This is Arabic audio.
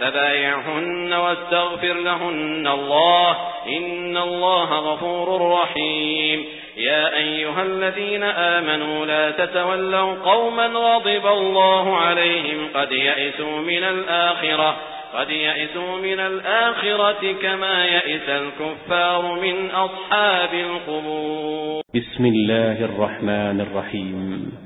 فبايعهن واستغفر لهن الله إن الله غفور رحيم. يا أيها الذين آمنوا لا تتولوا قوما غضب الله عليهم قد يئسوا من الآخرة قد يئسوا من الآخرة كما يئس الكفار من أصحاب القبور. بسم الله الرحمن الرحيم.